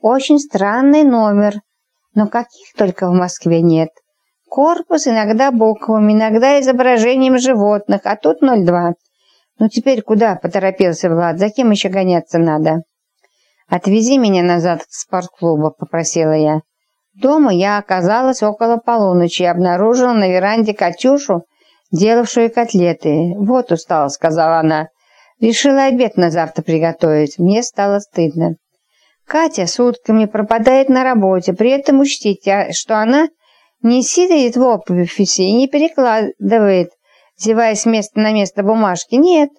Очень странный номер, но каких только в Москве нет. Корпус иногда буквами, иногда изображением животных, а тут 02. Ну теперь куда, поторопился Влад, за кем еще гоняться надо? «Отвези меня назад к спортклубу», — попросила я. Дома я оказалась около полуночи и обнаружила на веранде Катюшу, делавшую котлеты. «Вот устала», — сказала она. «Решила обед на завтра приготовить. Мне стало стыдно». Катя сутками пропадает на работе, при этом учтите, что она не сидит в офисе и не перекладывает, зевая с места на место бумажки. Нет,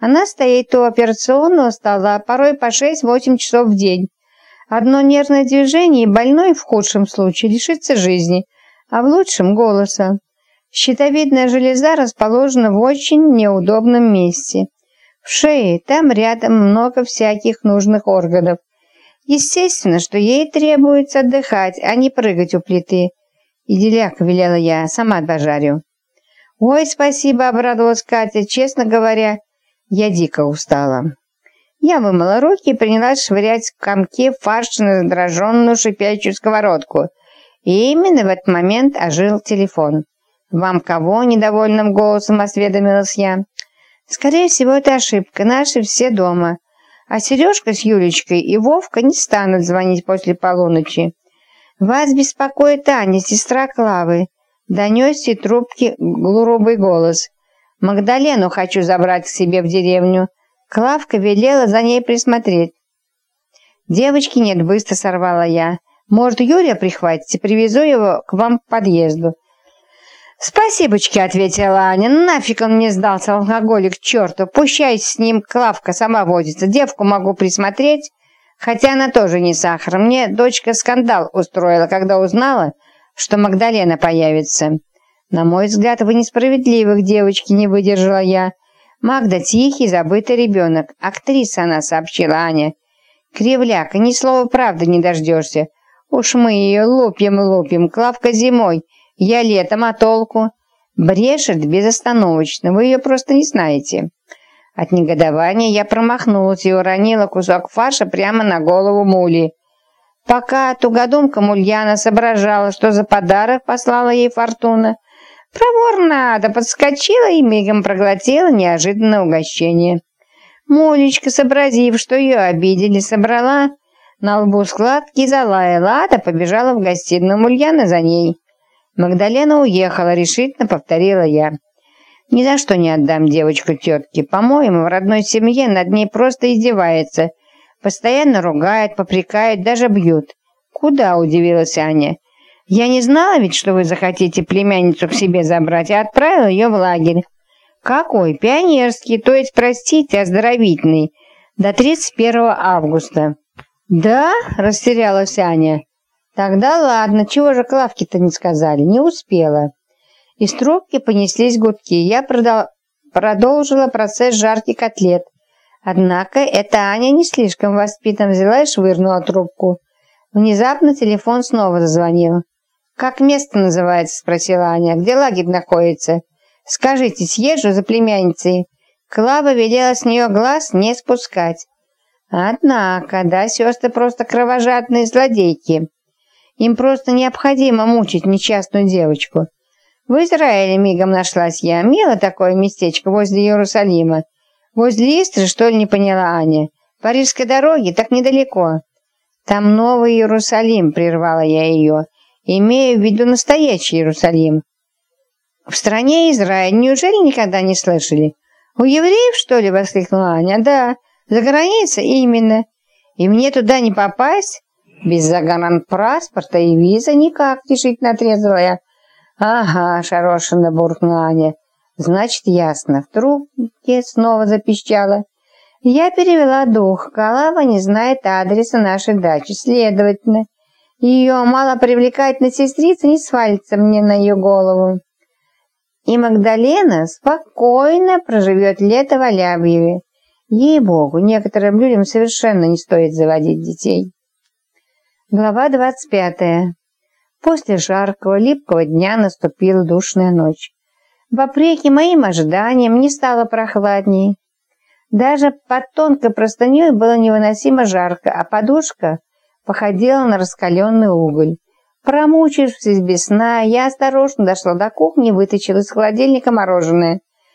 она стоит у операционного стола, порой по 6-8 часов в день. Одно нервное движение, и больной в худшем случае лишится жизни, а в лучшем – голоса. Щитовидная железа расположена в очень неудобном месте. В шее, там рядом много всяких нужных органов. Естественно, что ей требуется отдыхать, а не прыгать у плиты. «Иди велела я, сама дожарю». «Ой, спасибо», — обрадовалась Катя. «Честно говоря, я дико устала». Я вымыла руки и принялась швырять в комке фарш на задроженную шипящую сковородку. И именно в этот момент ожил телефон. «Вам кого?» – недовольным голосом осведомилась я. «Скорее всего, это ошибка. Наши все дома. А Сережка с Юлечкой и Вовка не станут звонить после полуночи. «Вас беспокоит Аня, сестра Клавы», — донесся трубки глурубый голос. «Магдалену хочу забрать к себе в деревню. Клавка велела за ней присмотреть». «Девочки нет», — быстро сорвала я. «Может, Юрия прихватите? Привезу его к вам к подъезду». «Спасибочки», — ответила Аня. «Нафиг он мне сдался, алкоголик, черту. Пущай с ним Клавка сама водится. Девку могу присмотреть». Хотя она тоже не сахар. Мне дочка скандал устроила, когда узнала, что Магдалена появится. На мой взгляд, вы несправедливых девочки не выдержала я. Магда тихий, забытый ребенок. Актриса она, сообщила Аня. Кривляк, ни слова правды не дождешься. Уж мы ее лупим-лупим, Клавка зимой, я летом, а толку? Брешет безостановочно, вы ее просто не знаете. От негодования я промахнулась и уронила кусок фарша прямо на голову Мули. Пока тугодумка Мульяна соображала, что за подарок послала ей Фортуна, проворно да подскочила и мигом проглотила неожиданное угощение. Мулечка, сообразив, что ее обидели, собрала на лбу складки и залаяла, да побежала в гостиную Мульяна за ней. Магдалена уехала, решительно повторила я. Ни за что не отдам девочку тетке. По-моему, в родной семье над ней просто издевается. Постоянно ругает, попрекает, даже бьют. Куда, удивилась Аня. Я не знала ведь, что вы захотите племянницу к себе забрать, а отправила ее в лагерь. Какой? Пионерский, то есть, простите, оздоровительный. До 31 августа. Да? Растерялась Аня. Тогда ладно, чего же Клавке-то не сказали? Не успела. Из трубки понеслись гудки. Я продол продолжила процесс жарки котлет. Однако эта Аня не слишком воспитанно взяла и швырнула трубку. Внезапно телефон снова зазвонил. «Как место называется?» – спросила Аня. «Где лагерь находится?» «Скажите, съезжу за племянницей». Клава велела с нее глаз не спускать. Однако, да, сестры просто кровожадные злодейки. Им просто необходимо мучить несчастную девочку. В Израиле мигом нашлась я. Мило такое местечко возле Иерусалима. Возле Истры, что ли, не поняла Аня? Парижской дороги так недалеко. Там Новый Иерусалим, прервала я ее. Имею в виду настоящий Иерусалим. В стране Израиль. Неужели никогда не слышали? У евреев, что ли, воскликнула Аня? Да, за границей именно. И мне туда не попасть? Без загранпаспорта и виза никак, решительно отрезала я. «Ага», — шарошенно буркнула Аня. «Значит, ясно». В трубке снова запищала. Я перевела дух. Калава не знает адреса нашей дачи. Следовательно, ее малопривлекательная сестрица не свалится мне на ее голову. И Магдалена спокойно проживет лето в Алябьеве. Ей-богу, некоторым людям совершенно не стоит заводить детей. Глава двадцать пятая. После жаркого, липкого дня наступила душная ночь. Вопреки моим ожиданиям не стало прохладней. Даже под тонкой простыней было невыносимо жарко, а подушка походила на раскаленный уголь. Промучившись без сна, я осторожно дошла до кухни и вытащила из холодильника мороженое.